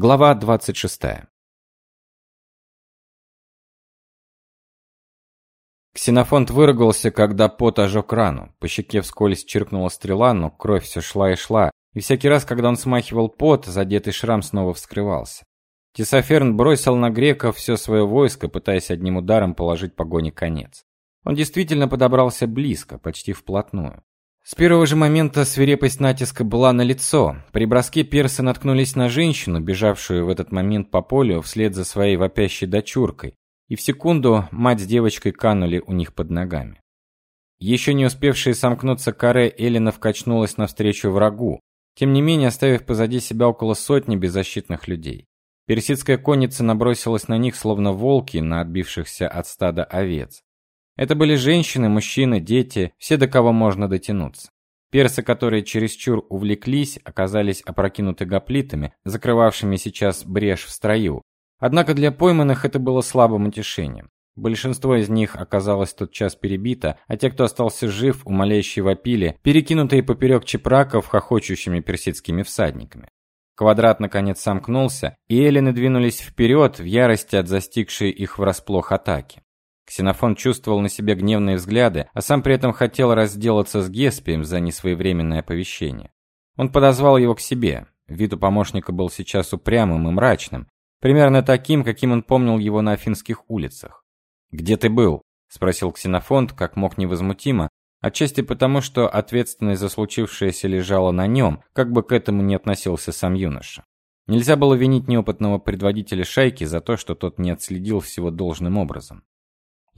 Глава 26. Ксенофонт выругался, когда пот ожег рану. По щеке вскользь чиркнула стрела, но кровь все шла и шла, и всякий раз, когда он смахивал пот, задетый шрам снова вскрывался. Тесоферн бросил на греков все свое войско, пытаясь одним ударом положить погоне конец. Он действительно подобрался близко, почти вплотную. С первого же момента свирепость натиска была налицо. При броске персы наткнулись на женщину, бежавшую в этот момент по полю вслед за своей вопящей дочуркой, и в секунду мать с девочкой канули у них под ногами. Еще не успевшая сомкнуться каре Эллинов качнулась навстречу врагу, тем не менее оставив позади себя около сотни беззащитных людей. Персидская конница набросилась на них словно волки на отбившихся от стада овец. Это были женщины, мужчины, дети, все до кого можно дотянуться. Персы, которые чересчур увлеклись, оказались опрокинуты гоплитами, закрывавшими сейчас брешь в строю. Однако для пойманных это было слабым утешением. Большинство из них оказалось тотчас перебито, а те, кто остался жив, умоляющие вопили, перекинутые поперек чепраков хохочущими персидскими всадниками. Квадрат наконец сомкнулся, и эллины двинулись вперед в ярости от застигшей их врасплох атаки. Ксенофон чувствовал на себе гневные взгляды, а сам при этом хотел разделаться с Геспием за несвоевременное оповещение. Он подозвал его к себе. Вид у помощника был сейчас упрямым и мрачным, примерно таким, каким он помнил его на афинских улицах. "Где ты был?" спросил Ксенофонт, как мог невозмутимо, отчасти потому, что ответственность за случившееся лежала на нем, как бы к этому не относился сам юноша. Нельзя было винить неопытного предводителя шайки за то, что тот не отследил всего должным образом.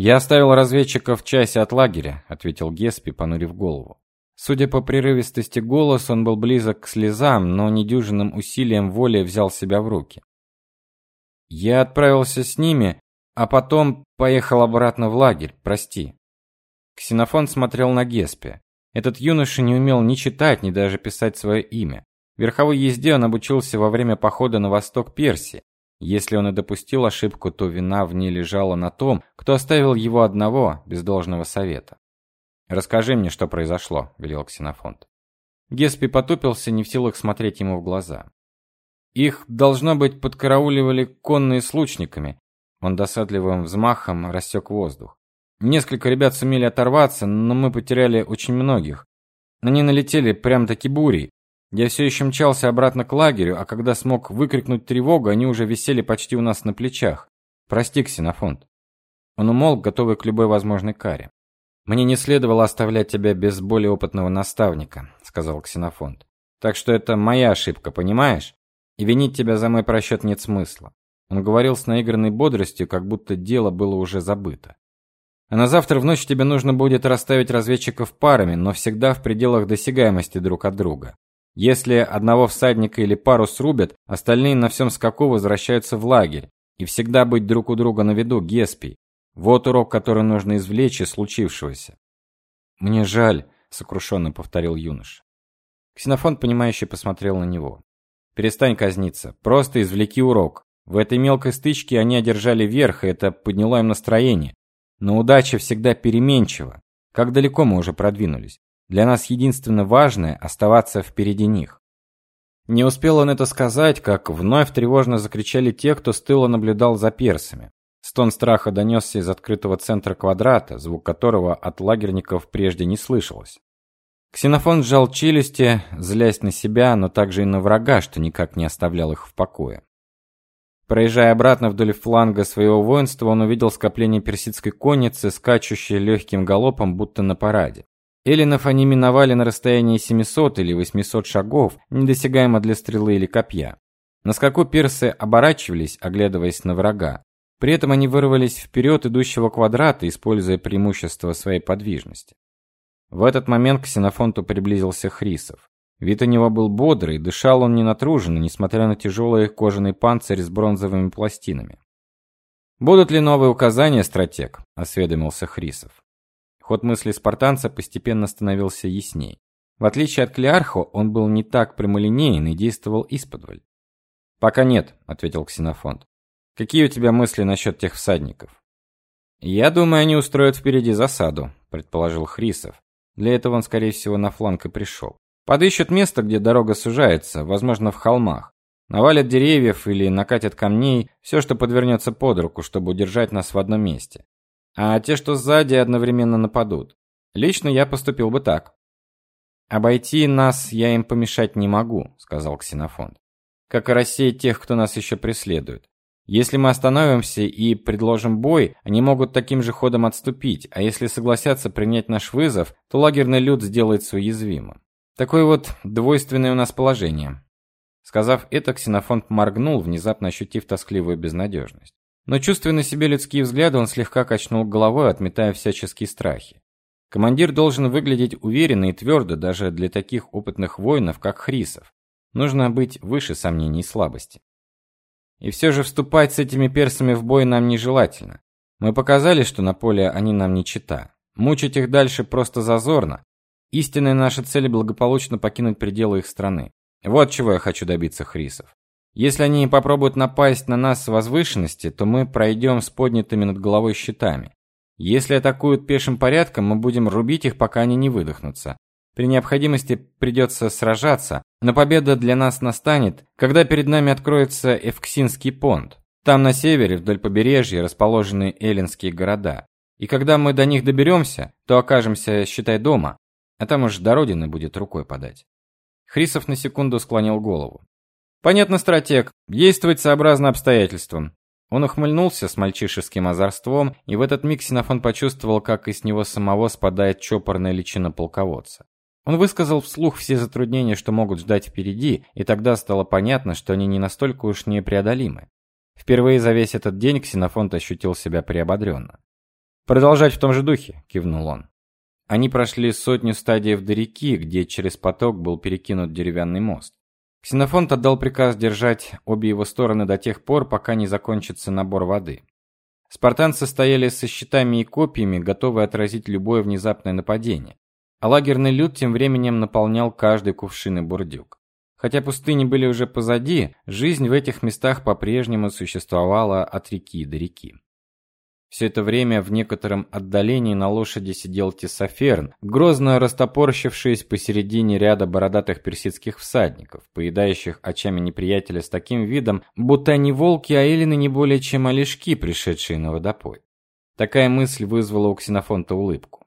Я оставил разведчиков в часе от лагеря, ответил Геспи, понурив голову. Судя по прерывистости голоса, он был близок к слезам, но недюжинным усилием воли взял себя в руки. Я отправился с ними, а потом поехал обратно в лагерь. Прости. Ксенофон смотрел на Геспи. Этот юноша не умел ни читать, ни даже писать свое имя. Верховой езде он обучился во время похода на восток Персии, если он и допустил ошибку, то вина в ней лежала на том, кто оставил его одного без должного совета. Расскажи мне, что произошло, велел Ксенофонт. Геспи потупился, не в силах смотреть ему в глаза. Их должно быть подкарауливали конные с лучниками. Он досадливым взмахом рассек воздух. Несколько ребят сумели оторваться, но мы потеряли очень многих. Они налетели прям-таки бурей. Я все еще мчался обратно к лагерю, а когда смог выкрикнуть тревогу, они уже висели почти у нас на плечах. Прости, Ксенофонт. Он умолк, готовый к любой возможной каре. Мне не следовало оставлять тебя без более опытного наставника, сказал Ксенофонт. Так что это моя ошибка, понимаешь? И винить тебя за мой просчет нет смысла. Он говорил с наигранной бодростью, как будто дело было уже забыто. А на завтра в ночь тебе нужно будет расставить разведчиков парами, но всегда в пределах досягаемости друг от друга. Если одного всадника или пару срубят, остальные на всем скаку возвращаются в лагерь. И всегда быть друг у друга на виду, Геспий. Вот урок, который нужно извлечь из случившегося. Мне жаль, сокрушенно повторил юноша. Ксенофонт понимающе посмотрел на него. Перестань казниться, просто извлеки урок. В этой мелкой стычке они одержали верх, и это подняло им настроение. Но удача всегда переменчива. Как далеко мы уже продвинулись? Для нас единственно важное оставаться впереди них. Не успел он это сказать, как вновь тревожно закричали те, кто с тыла наблюдал за персами. Стон страха донесся из открытого центра квадрата, звук которого от лагерников прежде не слышалось. Ксенофон сжал челюсти, злясь на себя, но также и на врага, что никак не оставлял их в покое. Проезжая обратно вдоль фланга своего воинства, он увидел скопление персидской конницы, скачущей легким галопом, будто на параде. Эллинов они миновали на расстоянии 700 или 800 шагов, недосягаемо для стрелы или копья. На скаку персы оборачивались, оглядываясь на врага. При этом они вырвались вперед идущего квадрата, используя преимущество своей подвижности. В этот момент к Ксенофонту приблизился Хрисов. Вид у него был бодрый, дышал он не натруженно, несмотря на тяжелый кожаный панцирь с бронзовыми пластинами. Будут ли новые указания, стратег? осведомился Хрисов. Ход мысли спартанца постепенно становился ясней. В отличие от Клеархо, он был не так прямолинеен и действовал исподволь. Пока нет, ответил Ксенофонт. Какие у тебя мысли насчет тех всадников? Я думаю, они устроят впереди засаду, предположил Хрисов. Для этого он, скорее всего, на фланг и пришел. Подыщут место, где дорога сужается, возможно, в холмах. Навалят деревьев или накатят камней, все, что подвернется под руку, чтобы удержать нас в одном месте. А те, что сзади, одновременно нападут. Лично я поступил бы так. Обойти нас я им помешать не могу, сказал Ксенофонт. Как и рассеять тех, кто нас еще преследует. Если мы остановимся и предложим бой, они могут таким же ходом отступить, а если согласятся принять наш вызов, то лагерный люд сделается уязвимым. Такое вот двойственное у нас положение. Сказав это, Ксенофонт моргнул, внезапно ощутив тоскливую безнадежность. Но чувствуя на себе людские взгляды, он слегка качнул головой, отметая всяческие страхи. Командир должен выглядеть уверенно и твердо даже для таких опытных воинов, как Хрисов. Нужно быть выше сомнений и слабости. И все же вступать с этими персами в бой нам нежелательно. Мы показали, что на поле они нам не чита. Мучить их дальше просто зазорно. Истинная наша цель благополучно покинуть пределы их страны. Вот чего я хочу добиться Хрисов. Если они попробуют напасть на нас с возвышенности, то мы пройдем с поднятыми над головой щитами. Если атакуют пешим порядком, мы будем рубить их, пока они не выдохнутся. При необходимости придется сражаться, но победа для нас настанет, когда перед нами откроется Эвксинский понт. Там на севере, вдоль побережья, расположены эллинские города. И когда мы до них доберемся, то окажемся, считай, дома, а там уж до родины будет рукой подать. Хрисов на секунду склонил голову. Понятно, стратег. Действовать сообразно обстоятельствам. Он ухмыльнулся с мальчишеским озорством, и в этот миг Синофон почувствовал, как из него самого спадает чопорная личина полководца. Он высказал вслух все затруднения, что могут ждать впереди, и тогда стало понятно, что они не настолько уж непреодолимы. Впервые за весь этот день Ксенофонт ощутил себя приободренно. «Продолжать в том же духе», – кивнул он. Они прошли сотню стадиев до реки, где через поток был перекинут деревянный мост. Ксенофонт отдал приказ держать обе его стороны до тех пор, пока не закончится набор воды. Спартанцы стояли со щитами и копьями, готовые отразить любое внезапное нападение. А лагерный люд тем временем наполнял каждый кувшин и бурдюк. Хотя пустыни были уже позади, жизнь в этих местах по-прежнему существовала от реки до реки. Все это время в некотором отдалении на лошади сидел Тесоферн, грозно растопорщившись посередине ряда бородатых персидских всадников, поедающих очами неприятеля с таким видом, будто они волки, а эллины не более чем олешки, пришедшие на водопой. Такая мысль вызвала у Ксенофонта улыбку.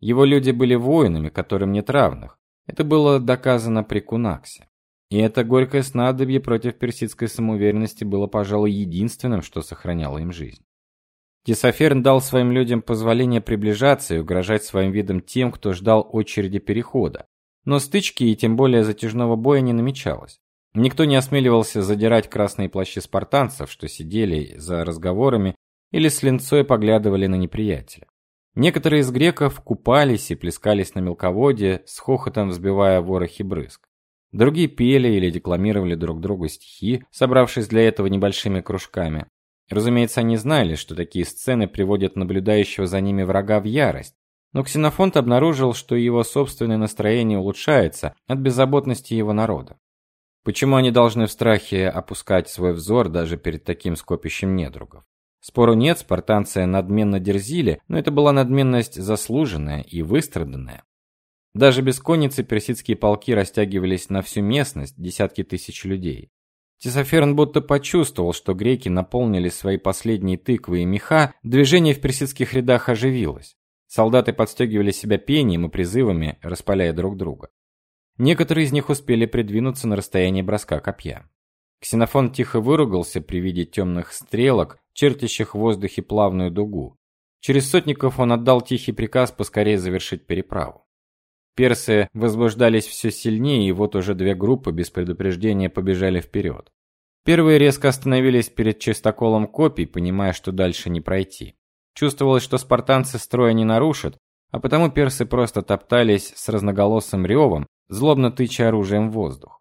Его люди были воинами, которым нет равных. Это было доказано при Кунаксе. И это горькое снадобье против персидской самоуверенности было, пожалуй, единственным, что сохраняло им жизнь. Тесоферн дал своим людям позволение приближаться и угрожать своим видом тем, кто ждал очереди перехода. Но стычки и тем более затяжного боя не намечалось. Никто не осмеливался задирать красные плащи спартанцев, что сидели за разговорами или с линцой поглядывали на неприятеля. Некоторые из греков купались и плескались на мелководье, с хохотом взбивая ворохи брызг. Другие пели или декламировали друг другу стихи, собравшись для этого небольшими кружками. Разумеется, они знали, что такие сцены приводят наблюдающего за ними врага в ярость, но Ксенофонт обнаружил, что его собственное настроение улучшается от беззаботности его народа. Почему они должны в страхе опускать свой взор даже перед таким скопищем недругов? Спору нет, спартанцы надменно дерзили, но это была надменность заслуженная и выстраданная. Даже без конницы персидские полки растягивались на всю местность, десятки тысяч людей. Тесоферн будто почувствовал, что греки наполнили свои последние тыквы и меха, движение в персидских рядах оживилось. Солдаты подстегивали себя пением и призывами, распаляя друг друга. Некоторые из них успели придвинуться на расстояние броска копья. Ксенофон тихо выругался при виде темных стрелок, чертящих в воздухе плавную дугу. Через сотников он отдал тихий приказ поскорее завершить переправу. Персы возбуждались все сильнее, и вот уже две группы без предупреждения побежали вперед. Первые резко остановились перед чистоколом копий, понимая, что дальше не пройти. Чувствовалось, что спартанцы строя не нарушат, а потому персы просто топтались с разноголосым ревом, злобно тыча оружием в воздух.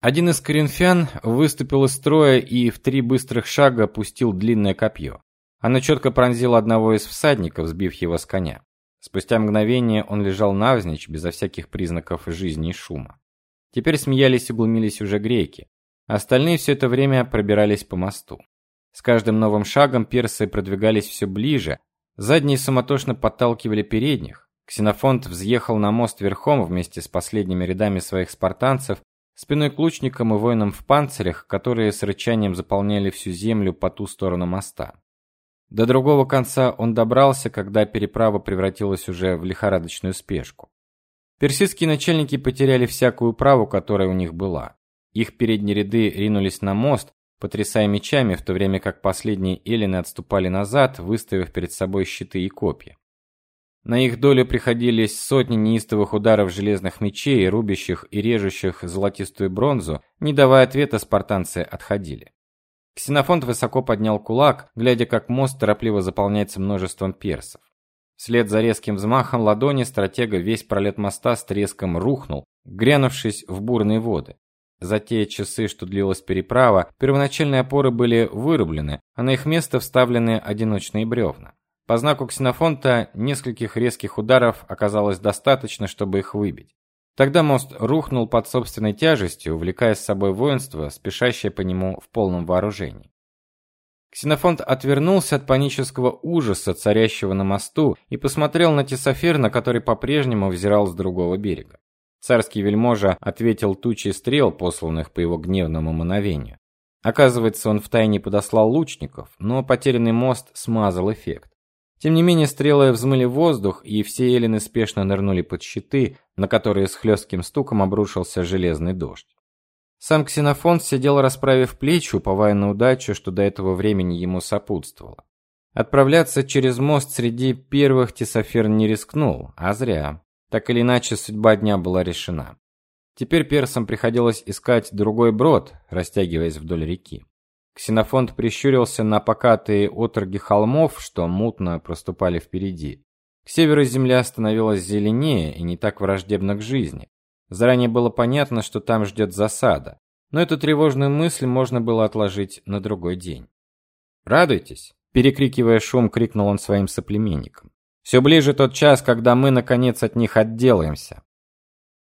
Один из коринфян выступил из строя и в три быстрых шага опустил длинное копье. Оно четко пронзило одного из всадников, сбив его с коня. Спустя мгновение он лежал навзничь, безо всяких признаков жизни и шума. Теперь смеялись и глумились уже греки. Остальные все это время пробирались по мосту. С каждым новым шагом персы продвигались все ближе, задние суматошно подталкивали передних. Ксенофонт взъехал на мост верхом вместе с последними рядами своих спартанцев, спиной к лучникам и воинам в панцирях, которые с рычанием заполняли всю землю по ту сторону моста. До другого конца он добрался, когда переправа превратилась уже в лихорадочную спешку. Персидские начальники потеряли всякую праву, которая у них была. Их передние ряды ринулись на мост, потрясая мечами, в то время как последние эллины отступали назад, выставив перед собой щиты и копья. На их долю приходились сотни неистовых ударов железных мечей, рубящих и режущих золотистую бронзу, не давая ответа, спартанцы отходили. Ксенофонт высоко поднял кулак, глядя, как мост торопливо заполняется множеством персов. Вслед за резким взмахом ладони стратега весь пролет моста с треском рухнул, грянувшись в бурные воды. За те часы, что длилась переправа, первоначальные опоры были вырублены, а на их место вставлены одиночные бревна. По знаку Ксенофонта нескольких резких ударов оказалось достаточно, чтобы их выбить. Тогда мост рухнул под собственной тяжестью, увлекая с собой воинство, спешащее по нему в полном вооружении. Ксенофонт отвернулся от панического ужаса, царящего на мосту, и посмотрел на Тесоферна, который по-прежнему взирал с другого берега. Царский вельможа ответил тучей стрел, посланных по его гневному мановению. Оказывается, он втайне подослал лучников, но потерянный мост смазал эффект. Тем не менее, стрелы взмыли воздух, и все эллины спешно нырнули под щиты, на которые с хлестким стуком обрушился железный дождь. Сам Ксенофон сидел, расправив плечи, уповая на удачу, что до этого времени ему сопутствовало. Отправляться через мост среди первых Тесофер не рискнул, а зря. Так или иначе, судьба дня была решена. Теперь персам приходилось искать другой брод, растягиваясь вдоль реки. Ксенофонт прищурился на покатые отроги холмов, что мутно проступали впереди. К северу земля становилась зеленее и не так враждебна к жизни. Заранее было понятно, что там ждет засада, но эту тревожную мысль можно было отложить на другой день. "Радуйтесь", перекрикивая шум, крикнул он своим соплеменникам. «Все ближе тот час, когда мы наконец от них отделаемся".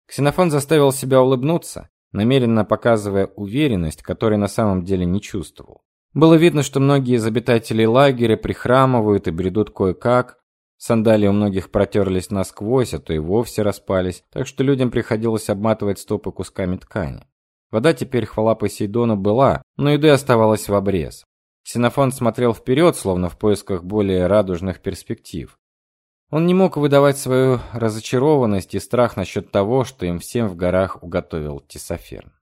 Ксенофон заставил себя улыбнуться намеренно показывая уверенность, которой на самом деле не чувствовал. Было видно, что многие из обитателей лагеря прихрамывают и бредут кое-как. Сандалии у многих протерлись насквозь, а то и вовсе распались, так что людям приходилось обматывать стопы кусками ткани. Вода теперь, хвала Посейдону, была, но еды оставалось в обрез. Ксенофон смотрел вперед, словно в поисках более радужных перспектив. Он не мог выдавать свою разочарованность и страх насчет того, что им всем в горах уготовил Тесоферн.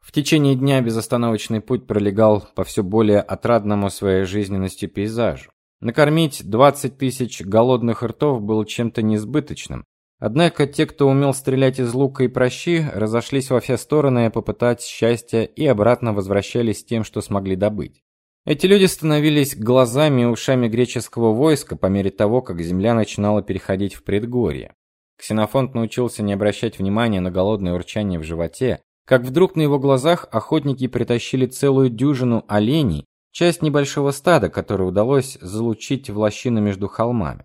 В течение дня безостановочный путь пролегал по все более отрадному своей жизненностью пейзажу. Накормить 20 тысяч голодных ртов было чем-то несбыточным. Однако те, кто умел стрелять из лука и прощи, разошлись во все стороны попытать счастья и обратно возвращались с тем, что смогли добыть. Эти люди становились глазами и ушами греческого войска по мере того, как земля начинала переходить в предгорье. Ксенофонт научился не обращать внимания на голодное урчание в животе, как вдруг на его глазах охотники притащили целую дюжину оленей, часть небольшого стада, которое удалось залучить в лощину между холмами.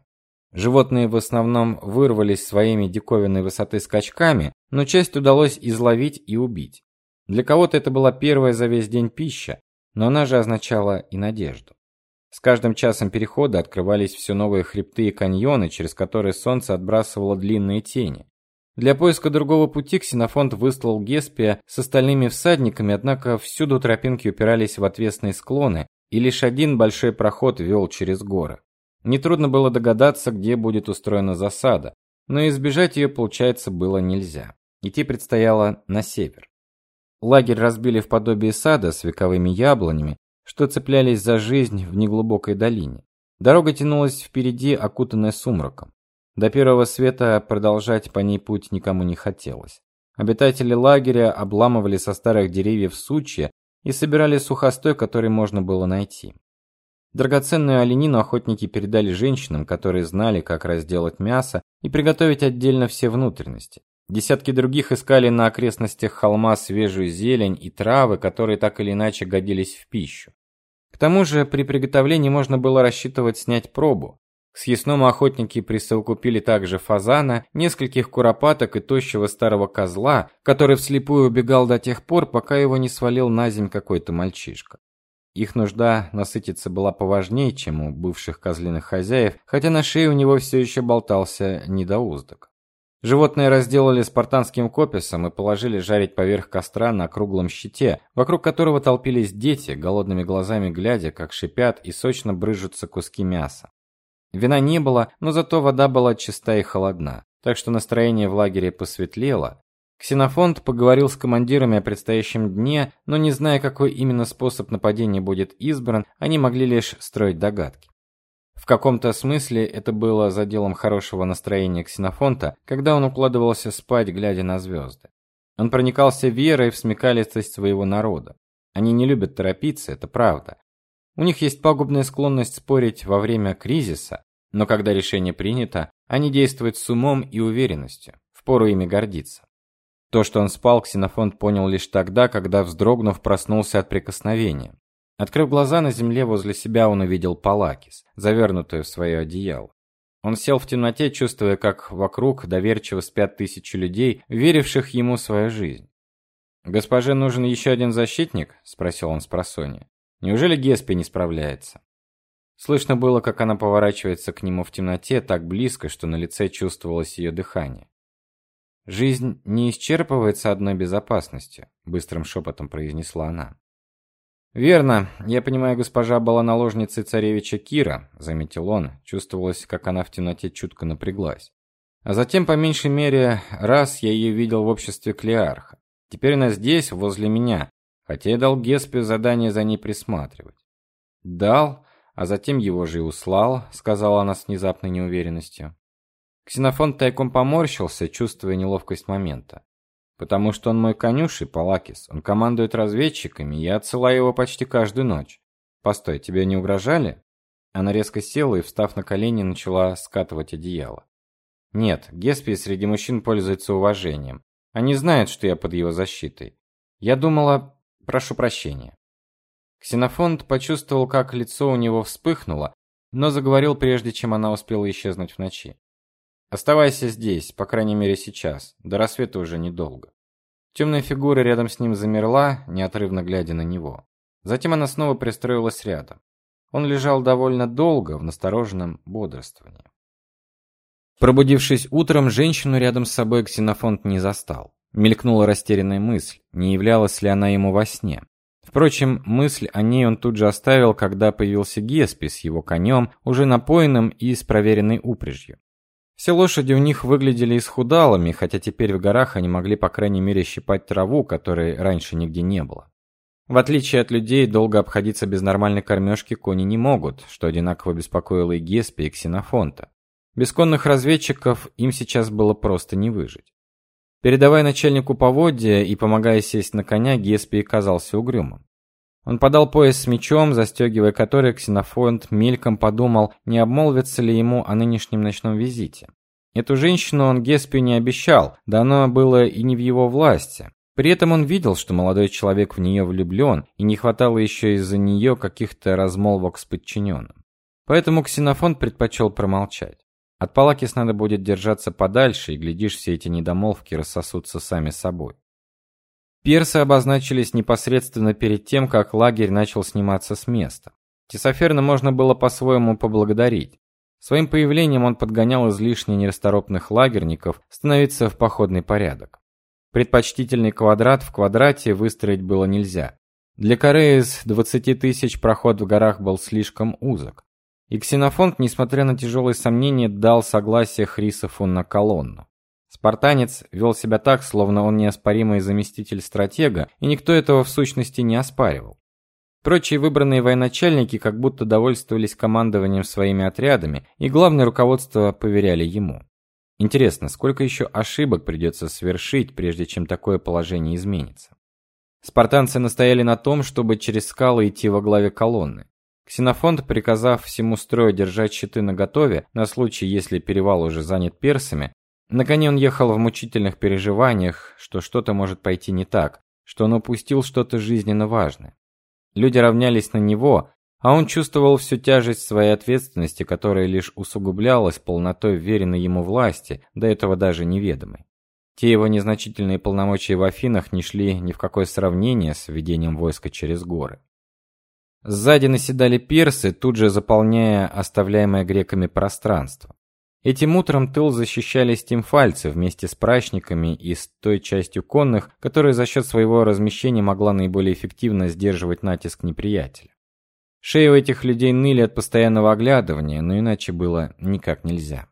Животные в основном вырвались своими диковинной высоты скачками, но часть удалось изловить и убить. Для кого-то это была первая за весь день пища, но она же означала и надежду. С каждым часом перехода открывались все новые хребты и каньоны, через которые солнце отбрасывало длинные тени. Для поиска другого пути Ксенофонт выслал Геспия с остальными всадниками, однако всюду тропинки упирались в отвесные склоны, и лишь один большой проход вел через горы. Нетрудно было догадаться, где будет устроена засада, но избежать ее, получается, было нельзя. Идти предстояло на север. Лагерь разбили в подобие сада с вековыми яблонями, что цеплялись за жизнь в неглубокой долине. Дорога тянулась впереди, окутанная сумраком. До первого света продолжать по ней путь никому не хотелось. Обитатели лагеря обламывали со старых деревьев сучья и собирали сухостой, который можно было найти. Драгоценную оленину охотники передали женщинам, которые знали, как разделать мясо и приготовить отдельно все внутренности. Десятки других искали на окрестностях холма свежую зелень и травы, которые так или иначе годились в пищу. К тому же, при приготовлении можно было рассчитывать снять пробу. К съестному охотники присовокупили также фазана, нескольких куропаток и тощего старого козла, который вслепую убегал до тех пор, пока его не свалил на земь какой-то мальчишка. Их нужда насытиться была поважнее, чем у бывших козлиных хозяев, хотя на шее у него все еще болтался недоуздок. Животное разделали спартанским кописом и положили жарить поверх костра на круглом щите, вокруг которого толпились дети, голодными глазами глядя, как шипят и сочно брызжутся куски мяса. Вина не было, но зато вода была чиста и холодна, так что настроение в лагере посветлело. Ксенофонт поговорил с командирами о предстоящем дне, но не зная, какой именно способ нападения будет избран, они могли лишь строить догадки. В каком-то смысле это было заделом хорошего настроения Ксенофонта, когда он укладывался спать, глядя на звезды. Он проникался верой в смекалистость своего народа. Они не любят торопиться, это правда. У них есть пагубная склонность спорить во время кризиса, но когда решение принято, они действуют с умом и уверенностью. Впору ими гордиться. То, что он спал, Ксенофонт понял лишь тогда, когда вздрогнув, проснулся от прикосновения. Открыв глаза на земле возле себя, он увидел Палакис, завернутую в свое одеяло. Он сел в темноте, чувствуя, как вокруг доверчиво спят тысячи людей, веривших ему свою жизнь. «Госпоже нужен еще один защитник?» – спросил он с просонья. «Неужели Геспи не справляется?» Слышно было, как она поворачивается к нему в темноте так близко, что на лице чувствовалось ее дыхание. «Жизнь не исчерпывается одной безопасностью», – быстрым шепотом произнесла она. Верно. Я понимаю, госпожа была наложницей царевича Кира, заметил он. Чувствовалось, как она в темноте чутко напряглась. А затем, по меньшей мере, раз я ее видел в обществе Клеарха. Теперь она здесь, возле меня, хотя я дал Геспе задание за ней присматривать. Дал, а затем его же и услал, сказала она с внезапной неуверенностью. Ксенофон тайком поморщился, чувствуя неловкость момента. Потому что он мой конюший, Палакис. Он командует разведчиками, я отсылаю его почти каждую ночь. Постой, тебе не угрожали? Она резко села и, встав на колени, начала скатывать одеяло. Нет, Геспий среди мужчин пользуется уважением. Они знают, что я под его защитой. Я думала, прошу прощения. Ксенофонт почувствовал, как лицо у него вспыхнуло, но заговорил прежде, чем она успела исчезнуть в ночи. Оставайся здесь, по крайней мере сейчас. До рассвета уже недолго. Темная фигура рядом с ним замерла, неотрывно глядя на него. Затем она снова пристроилась рядом. Он лежал довольно долго в настороженном бодрствовании. Пробудившись утром, женщину рядом с собой Ксенофонт не застал. Мелькнула растерянная мысль, не являлась ли она ему во сне. Впрочем, мысль о ней он тут же оставил, когда появился Геспи с его конем, уже напоенным и с проверенной упряжью. Все лошади у них выглядели исхудалыми, хотя теперь в горах они могли по крайней мере щипать траву, которой раньше нигде не было. В отличие от людей, долго обходиться без нормальной кормежки кони не могут, что одинаково беспокоило и Геспи, и Ксенофонта. Без конных разведчиков им сейчас было просто не выжить. Передавая начальнику поводья и помогая сесть на коня, Геспи казался угрюмым. Он подал пояс с мечом, застегивая который Ксенофонт мельком подумал, не обмолвится ли ему о нынешнем ночном визите. Эту женщину он Геспию не обещал, да оно было и не в его власти. При этом он видел, что молодой человек в нее влюблен, и не хватало еще из-за нее каких-то размолвок с подчиненным. Поэтому Ксенофонт предпочел промолчать. От Палакис надо будет держаться подальше, и глядишь, все эти недомолвки рассосутся сами собой. Персы обозначились непосредственно перед тем, как лагерь начал сниматься с места. Тесоферна можно было по-своему поблагодарить. Своим появлением он подгонял излишне нерасторопных лагерников становиться в походный порядок. Предпочтительный квадрат в квадрате выстроить было нельзя. Для коры из 20 тысяч проход в горах был слишком узок. И Ксенофонт, несмотря на тяжелые сомнения, дал согласие Хрисофу на колонну. Спартанец вел себя так, словно он неоспоримый заместитель стратега, и никто этого в сущности не оспаривал. Прочие выбранные военачальники как будто довольствовались командованием своими отрядами, и главное руководство поверяли ему. Интересно, сколько еще ошибок придется совершить, прежде чем такое положение изменится. Спартанцы настояли на том, чтобы через скалы идти во главе колонны. Ксенофонт, приказав всему строю держать щиты наготове на случай, если перевал уже занят персами, на коне он ехал в мучительных переживаниях, что что-то может пойти не так, что он упустил что-то жизненно важное. Люди равнялись на него, а он чувствовал всю тяжесть своей ответственности, которая лишь усугублялась полнотой веренной ему власти, до этого даже неведомой. Те его незначительные полномочия в Афинах не шли ни в какое сравнение с ведением войска через горы. Сзади наседали персы, тут же заполняя оставляемое греками пространство. Этим утром тыл защищали стимфальцы вместе с прачниками и с той частью конных, которая за счет своего размещения могла наиболее эффективно сдерживать натиск неприятеля. Шеи у этих людей ныли от постоянного оглядывания, но иначе было никак нельзя.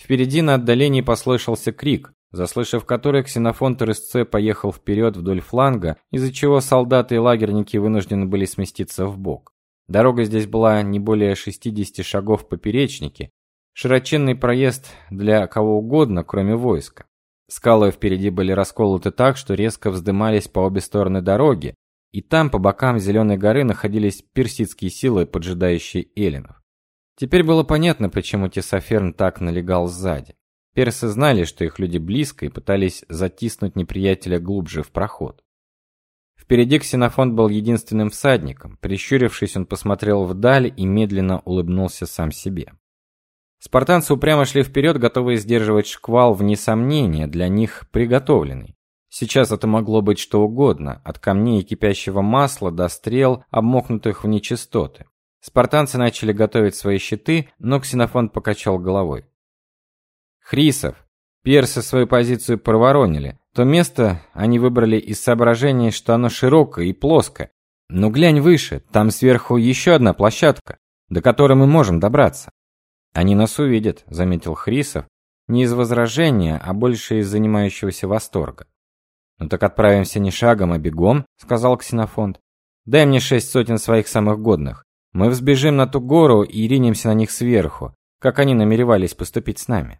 Впереди на отдалении послышался крик, заслышав который, Ксенофонт РСЦ поехал вперед вдоль фланга, из-за чего солдаты и лагерники вынуждены были сместиться в бок. Дорога здесь была не более 60 шагов в поперечнике, широченный проезд для кого угодно, кроме войска. Скалы впереди были расколоты так, что резко вздымались по обе стороны дороги, и там по бокам Зеленой горы находились персидские силы, поджидающие эллинов. Теперь было понятно, почему Тесоферн так налегал сзади. Персы знали, что их люди близко и пытались затиснуть неприятеля глубже в проход. Впереди Ксенофонт был единственным всадником. Прищурившись, он посмотрел вдаль и медленно улыбнулся сам себе. Спартанцы упрямо шли вперед, готовые сдерживать шквал вне сомнения, для них приготовленный. Сейчас это могло быть что угодно, от камней и кипящего масла до стрел, обмокнутых в нечистоты. Спартанцы начали готовить свои щиты, но Ксенофонт покачал головой. Хрисов, персы свою позицию проворонили. То место они выбрали из соображения, что оно широкое и плоское. Но глянь выше, там сверху еще одна площадка, до которой мы можем добраться. Они нас увидят, заметил Хрисов, не из возражения, а больше из занимающегося восторга. Ну так отправимся не шагом, а бегом, сказал Ксенофонт. Дай мне шесть сотен своих самых годных. Мы взбежим на ту гору и ринемся на них сверху, как они намеревались поступить с нами.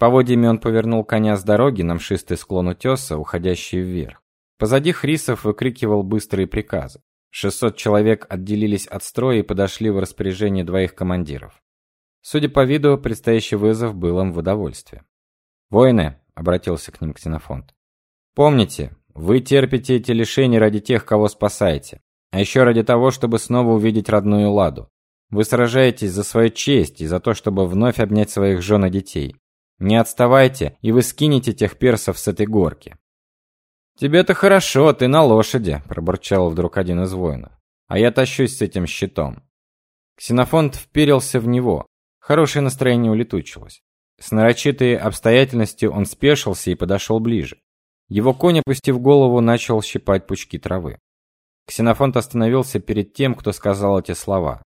Поводьями он повернул коня с дороги на мшистый склон утеса, уходящий вверх. Позади Хрисов выкрикивал быстрые приказы. Шестьсот человек отделились от строя и подошли в распоряжение двоих командиров. Судя по виду, предстоящий вызов был им в удовольствие. "Воины", обратился к ним Ксенофонт. "Помните, вы терпите эти лишения ради тех, кого спасаете, а еще ради того, чтобы снова увидеть родную Ладу. Вы сражаетесь за свою честь и за то, чтобы вновь обнять своих жен и детей. Не отставайте, и вы скинете тех персов с этой горки. Тебе-то хорошо, ты на лошади, пробурчал вдруг один из воинов. А я тащусь с этим щитом. Ксенофонт вперился в него, Хорошее настроение улетучилось. С нарочитой обстоятельностью он спешился и подошел ближе. Его конь, опустив голову, начал щипать пучки травы. Ксенофонт остановился перед тем, кто сказал эти слова.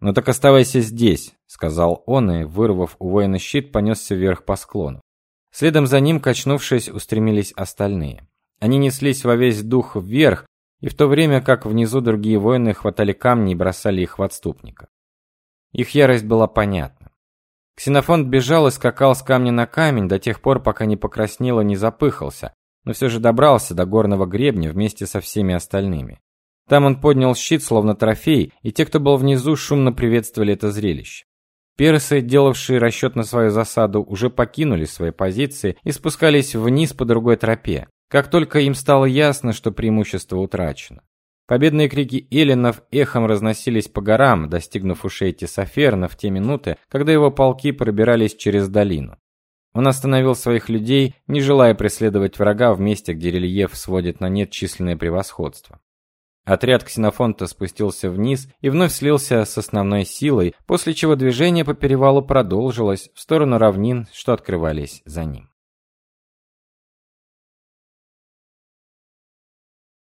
"Ну так оставайся здесь", сказал он и, вырвав у воина щит, понесся вверх по склону. Следом за ним, качнувшись, устремились остальные. Они неслись во весь дух вверх, и в то время как внизу другие воины хватали камни и бросали их в отступника. Их ярость была понятна. Ксенофонт бежал и скакал с камня на камень до тех пор, пока не покраснел и не запыхался, но все же добрался до горного гребня вместе со всеми остальными. Там он поднял щит, словно трофей, и те, кто был внизу, шумно приветствовали это зрелище. Персы, делавшие расчет на свою засаду, уже покинули свои позиции и спускались вниз по другой тропе, как только им стало ясно, что преимущество утрачено. Победные крики эллинов эхом разносились по горам, достигнув ушей Тесоферна в те минуты, когда его полки пробирались через долину. Он остановил своих людей, не желая преследовать врага в месте, где рельеф сводит на нет численное превосходство. Отряд Ксенофонта спустился вниз и вновь слился с основной силой, после чего движение по перевалу продолжилось в сторону равнин, что открывались за ним.